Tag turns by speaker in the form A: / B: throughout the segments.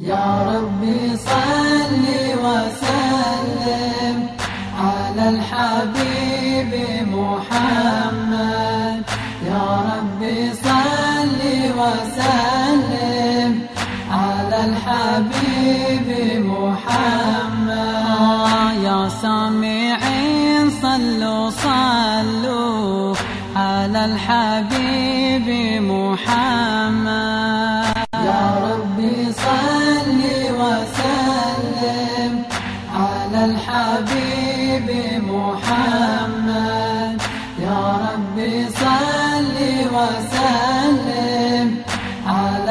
A: يا ربي صل وسلم على الحبيب محمد. يا ربي صل وسلم على الحبيب محمد.
B: يا سامعين صلوا صلوا على الحبيب محمد.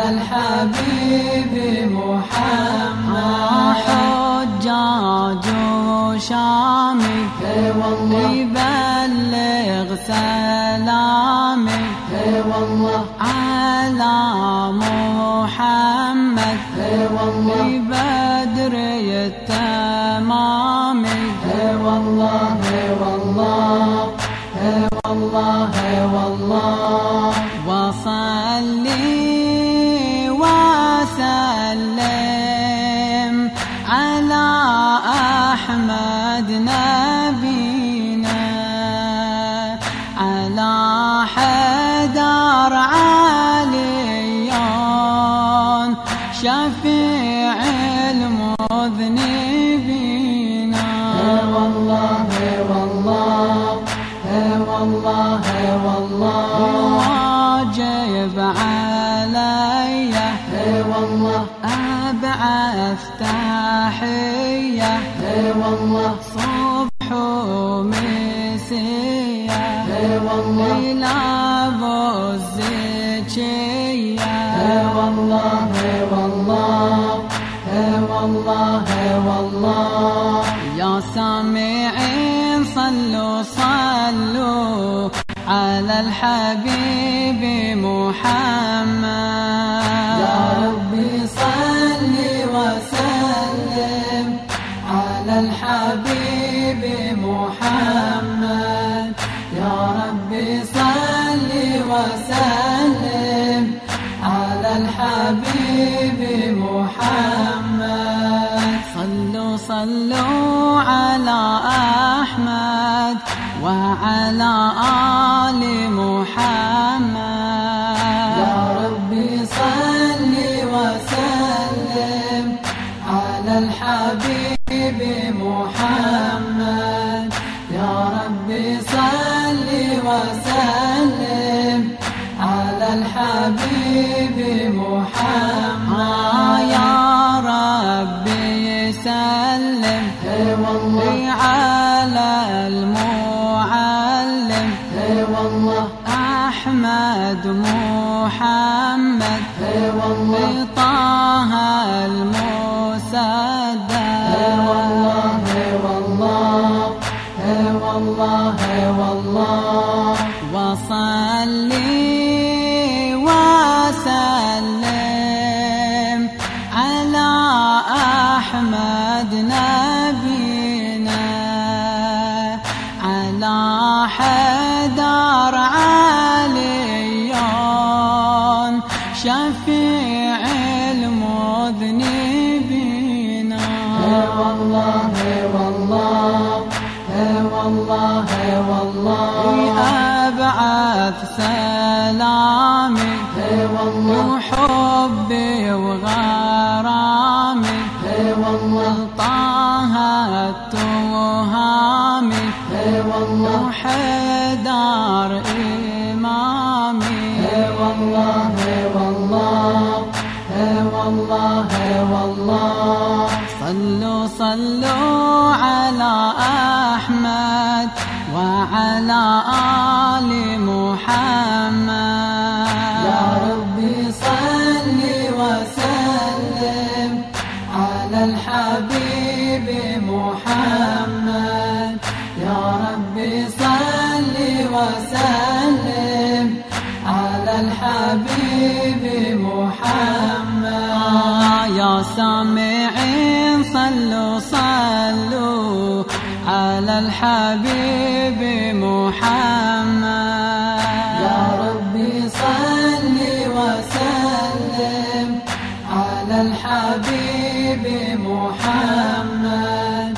A: الحبيب محمد. والله
B: واجب علي.
A: اي والله.
B: أبعث تحية.
A: اي والله.
B: صبح ومسية
A: اي والله.
B: إلى أبو الزكية
A: اي والله. اي والله. اي والله. اي والله.
B: يا سامعين صلوا صلوا. على الحبيب محمد.
A: يا ربي صل وسلم على الحبيب محمد. يا ربي صل وسلم على الحبيب محمد.
B: صلوا صلوا على أحمد وعلى آل
A: والله
B: على المعلم.
A: اي والله.
B: أحمد محمد.
A: اي والله.
B: طه المسدد.
A: اي والله. اي والله. اي والله. اي والله.
B: وصلي وسلم على أحمد نبينا سلامي. وحبي وغرامي.
A: اي والله
B: وحدار إمامي.
A: والله والله والله والله
B: صلوا صلوا على أحمد. وعلى آل محمد.
A: يا ربي صل وسلم على الحبيب محمد. يا ربي صل وسلم على الحبيب محمد.
B: يا سامعين على الحبيب محمد.
A: يا ربي صل وسلم على الحبيب محمد.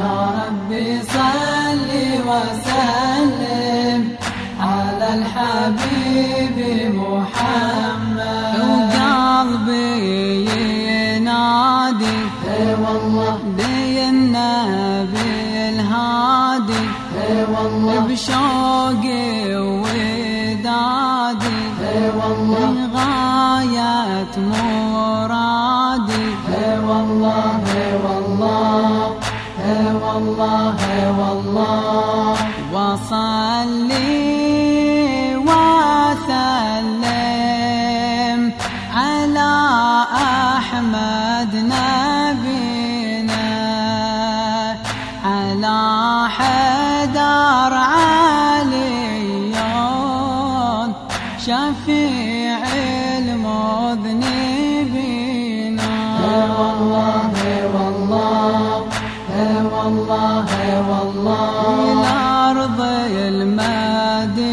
A: يا ربي صل وسلم على الحبيب محمد. اي والله
B: غاية مرادي شفيع المذنبين
A: والله والله والله والله.
B: إلى أرض المدينة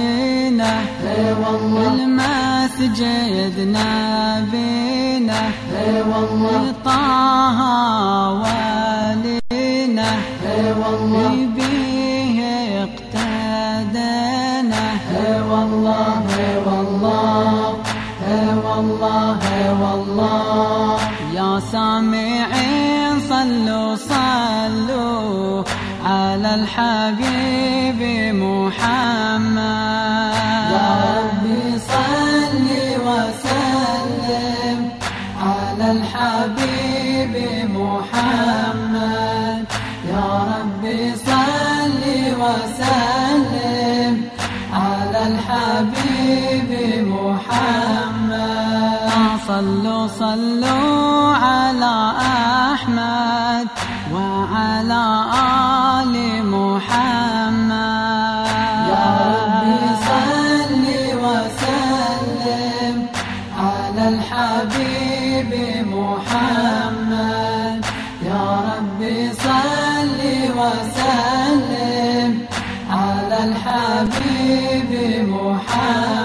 A: والله.
B: المسجد نبينا
A: والله.
B: طه ولينا
A: والله.
B: به اقتدينا.
A: والله
B: سامعين صلوا صلوا على الحبيب محمد.
A: يا ربي صل وسلم على الحبيب محمد. يا ربي صل وسلم
B: صلوا صلوا على أحمد وعلى آل محمد. يا ربي صل وسلم على الحبيب محمد.
A: يا ربي صل وسلم على الحبيب محمد.